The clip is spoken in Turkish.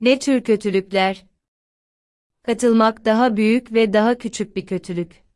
Ne tür kötülükler? Katılmak daha büyük ve daha küçük bir kötülük.